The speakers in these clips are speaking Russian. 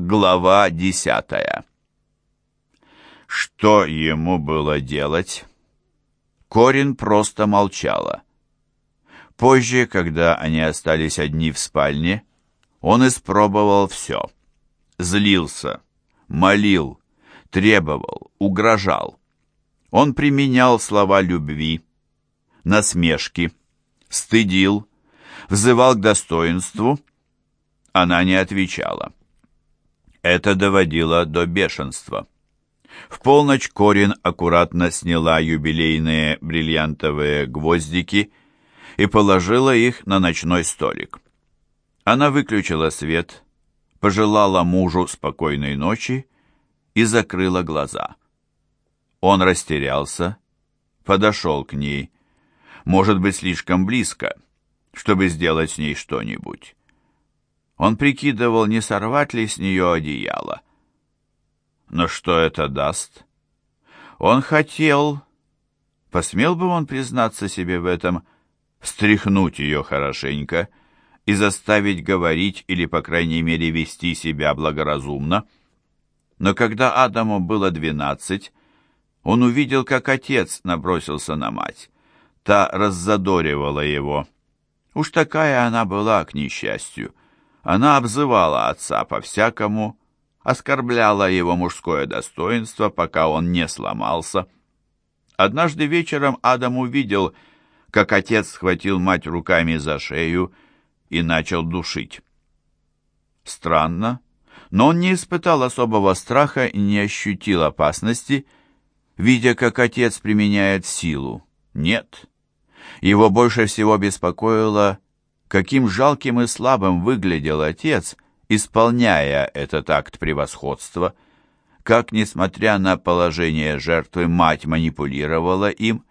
Глава десятая Что ему было делать? Корин просто молчала. Позже, когда они остались одни в спальне, он испробовал все. Злился, молил, требовал, угрожал. Он применял слова любви, насмешки, стыдил, взывал к достоинству. Она не отвечала. Это доводило до бешенства. В полночь Корин аккуратно сняла юбилейные бриллиантовые гвоздики и положила их на ночной столик. Она выключила свет, пожелала мужу спокойной ночи и закрыла глаза. Он растерялся, подошел к ней, может быть, слишком близко, чтобы сделать с ней что-нибудь. Он прикидывал, не сорвать ли с нее одеяло. Но что это даст? Он хотел... Посмел бы он признаться себе в этом, встряхнуть ее хорошенько и заставить говорить или, по крайней мере, вести себя благоразумно? Но когда Адаму было двенадцать, он увидел, как отец набросился на мать. Та раззадоривала его. Уж такая она была, к несчастью. Она обзывала отца по-всякому, оскорбляла его мужское достоинство, пока он не сломался. Однажды вечером Адам увидел, как отец схватил мать руками за шею и начал душить. Странно, но он не испытал особого страха и не ощутил опасности, видя, как отец применяет силу. Нет. Его больше всего беспокоило, каким жалким и слабым выглядел отец, исполняя этот акт превосходства, как, несмотря на положение жертвы, мать манипулировала им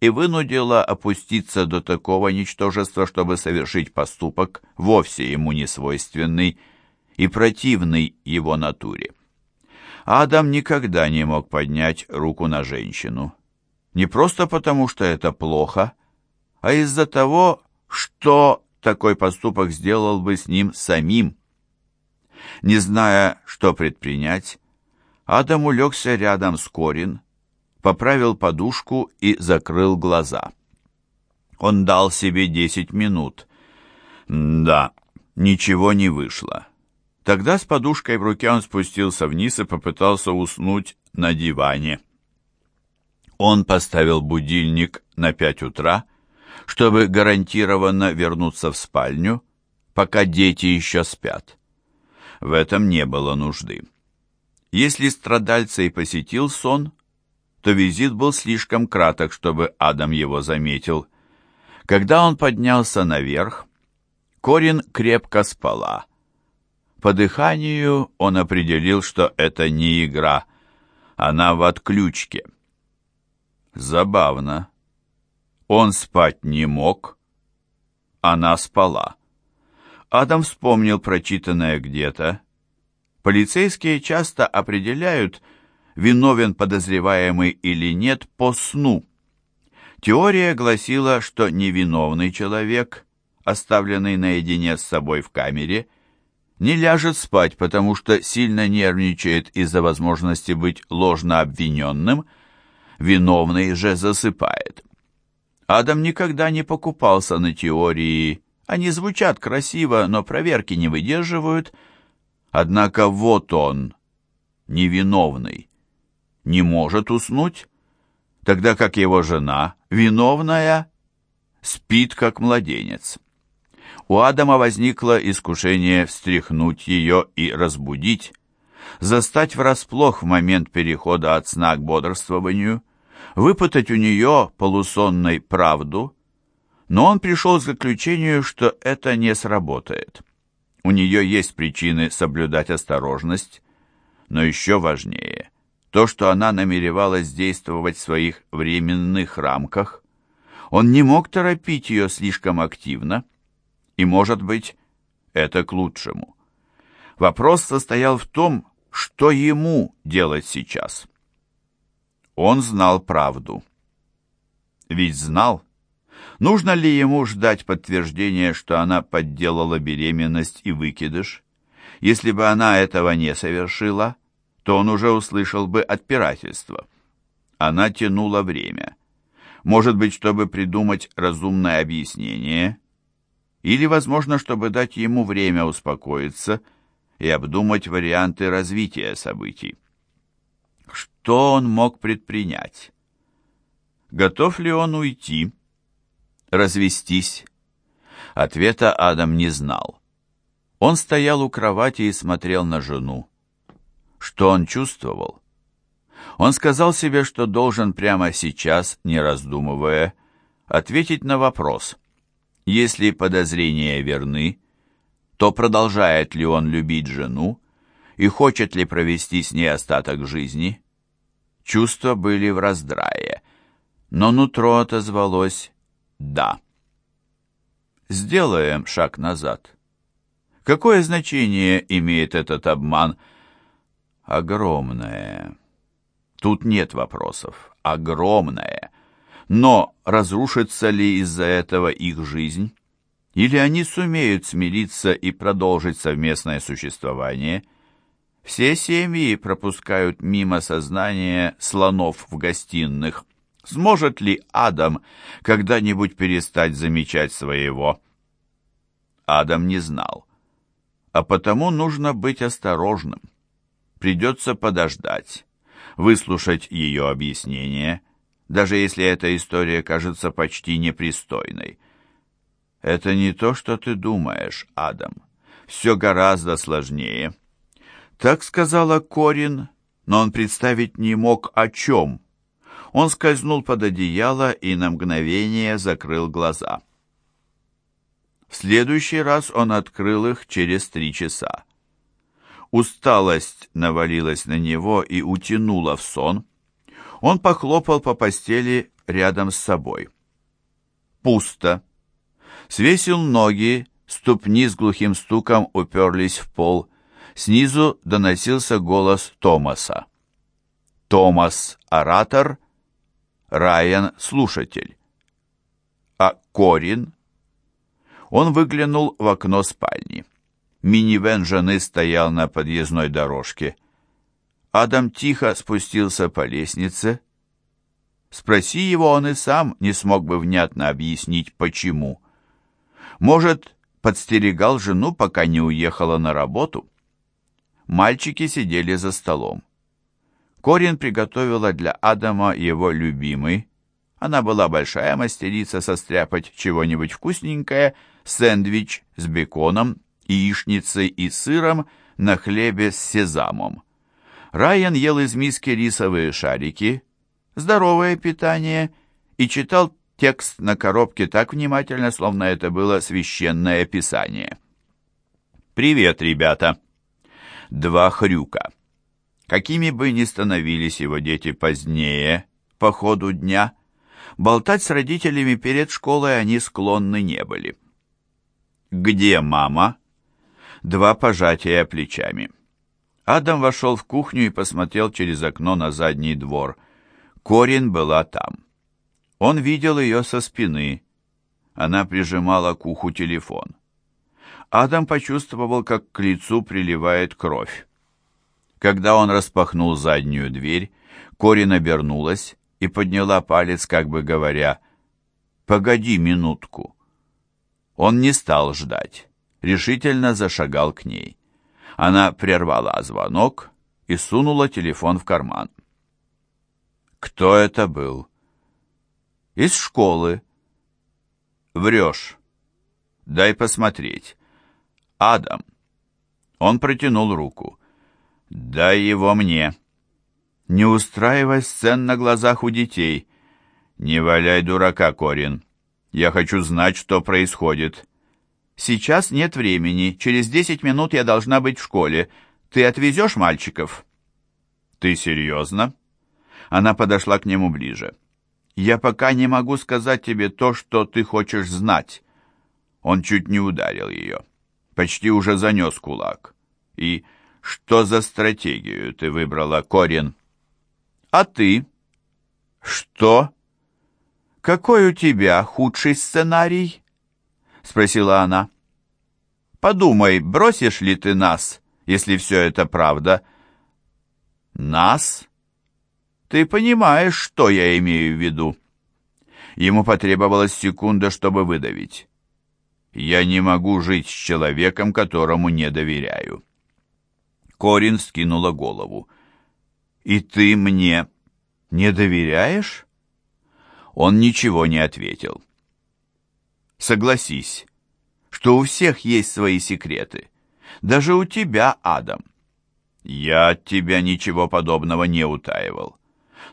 и вынудила опуститься до такого ничтожества, чтобы совершить поступок, вовсе ему не свойственный и противный его натуре. Адам никогда не мог поднять руку на женщину. Не просто потому, что это плохо, а из-за того, что такой поступок сделал бы с ним самим. Не зная, что предпринять, Адам улегся рядом с Корин, поправил подушку и закрыл глаза. Он дал себе десять минут. Да, ничего не вышло. Тогда с подушкой в руке он спустился вниз и попытался уснуть на диване. Он поставил будильник на пять утра чтобы гарантированно вернуться в спальню, пока дети еще спят. В этом не было нужды. Если страдальца и посетил сон, то визит был слишком краток, чтобы Адам его заметил. Когда он поднялся наверх, Корин крепко спала. По дыханию он определил, что это не игра, она в отключке. Забавно. Он спать не мог, она спала. Адам вспомнил прочитанное где-то. Полицейские часто определяют, виновен подозреваемый или нет, по сну. Теория гласила, что невиновный человек, оставленный наедине с собой в камере, не ляжет спать, потому что сильно нервничает из-за возможности быть ложно обвиненным, виновный же засыпает. Адам никогда не покупался на теории. Они звучат красиво, но проверки не выдерживают. Однако вот он, невиновный, не может уснуть, тогда как его жена, виновная, спит как младенец. У Адама возникло искушение встряхнуть ее и разбудить, застать врасплох в момент перехода от сна к бодрствованию выпытать у нее полусонной правду, но он пришел к заключению, что это не сработает. У нее есть причины соблюдать осторожность, но еще важнее то, что она намеревалась действовать в своих временных рамках. Он не мог торопить ее слишком активно, и, может быть, это к лучшему. Вопрос состоял в том, что ему делать сейчас. Он знал правду. Ведь знал. Нужно ли ему ждать подтверждения, что она подделала беременность и выкидыш? Если бы она этого не совершила, то он уже услышал бы отпирательство. Она тянула время. Может быть, чтобы придумать разумное объяснение, или, возможно, чтобы дать ему время успокоиться и обдумать варианты развития событий. Что он мог предпринять? Готов ли он уйти? Развестись? Ответа Адам не знал. Он стоял у кровати и смотрел на жену. Что он чувствовал? Он сказал себе, что должен прямо сейчас, не раздумывая, ответить на вопрос. Если подозрения верны, то продолжает ли он любить жену и хочет ли провести с ней остаток жизни? Чувства были в раздрае, но нутро отозвалось «да». Сделаем шаг назад. Какое значение имеет этот обман? Огромное. Тут нет вопросов. Огромное. Но разрушится ли из-за этого их жизнь? Или они сумеют смириться и продолжить совместное существование? Все семьи пропускают мимо сознания слонов в гостиных. Сможет ли Адам когда-нибудь перестать замечать своего? Адам не знал а потому нужно быть осторожным. Придется подождать, выслушать ее объяснение, даже если эта история кажется почти непристойной. Это не то, что ты думаешь, Адам. Все гораздо сложнее. Так сказала Корин, но он представить не мог о чем. Он скользнул под одеяло и на мгновение закрыл глаза. В следующий раз он открыл их через три часа. Усталость навалилась на него и утянула в сон. Он похлопал по постели рядом с собой. Пусто. Свесил ноги, ступни с глухим стуком уперлись в пол. Снизу доносился голос Томаса. Томас — оратор, Райан — слушатель. А Корин — он выглянул в окно спальни. Минивэн жены стоял на подъездной дорожке. Адам тихо спустился по лестнице. Спроси его, он и сам не смог бы внятно объяснить, почему. Может, подстерегал жену, пока не уехала на работу? Мальчики сидели за столом. Корин приготовила для Адама его любимый. Она была большая мастерица состряпать чего-нибудь вкусненькое — сэндвич с беконом, яичницей и сыром на хлебе с сезамом. Райан ел из миски рисовые шарики, здоровое питание, и читал текст на коробке так внимательно, словно это было священное писание. «Привет, ребята!» Два хрюка. Какими бы ни становились его дети позднее, по ходу дня, болтать с родителями перед школой они склонны не были. «Где мама?» Два пожатия плечами. Адам вошел в кухню и посмотрел через окно на задний двор. Корин была там. Он видел ее со спины. Она прижимала к уху телефон. Адам почувствовал, как к лицу приливает кровь. Когда он распахнул заднюю дверь, Корин обернулась и подняла палец, как бы говоря, «Погоди минутку». Он не стал ждать, решительно зашагал к ней. Она прервала звонок и сунула телефон в карман. «Кто это был?» «Из школы». «Врешь. Дай посмотреть». «Адам». Он протянул руку. «Дай его мне». «Не устраивай сцен на глазах у детей». «Не валяй дурака, Корин». Я хочу знать, что происходит. Сейчас нет времени. Через десять минут я должна быть в школе. Ты отвезешь мальчиков? Ты серьезно? Она подошла к нему ближе. Я пока не могу сказать тебе то, что ты хочешь знать. Он чуть не ударил ее. Почти уже занес кулак. И что за стратегию ты выбрала, Корин? А ты? Что? «Какой у тебя худший сценарий?» — спросила она. «Подумай, бросишь ли ты нас если все это правда. Нас? Ты понимаешь, что я имею в виду? Ему потребовалась секунда, чтобы выдавить. Я не могу жить с человеком, которому не доверяю. Корин скинула голову. «И ты мне не доверяешь?» Он ничего не ответил. «Согласись, что у всех есть свои секреты. Даже у тебя, Адам. Я от тебя ничего подобного не утаивал.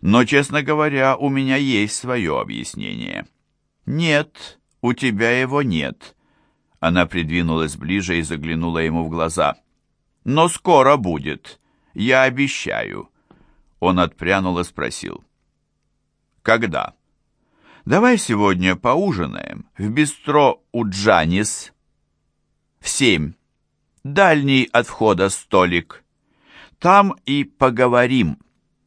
Но, честно говоря, у меня есть свое объяснение». «Нет, у тебя его нет». Она придвинулась ближе и заглянула ему в глаза. «Но скоро будет, я обещаю». Он отпрянул и спросил. «Когда?» «Давай сегодня поужинаем в бистро у Джанис в семь. Дальний от входа столик. Там и поговорим».